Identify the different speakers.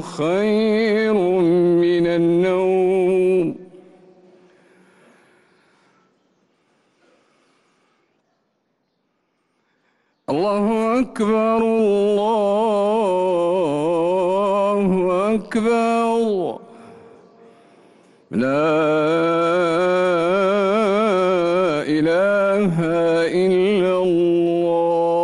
Speaker 1: خير من النوم. الله أكبر الله أكبر. لا إله إلا الله.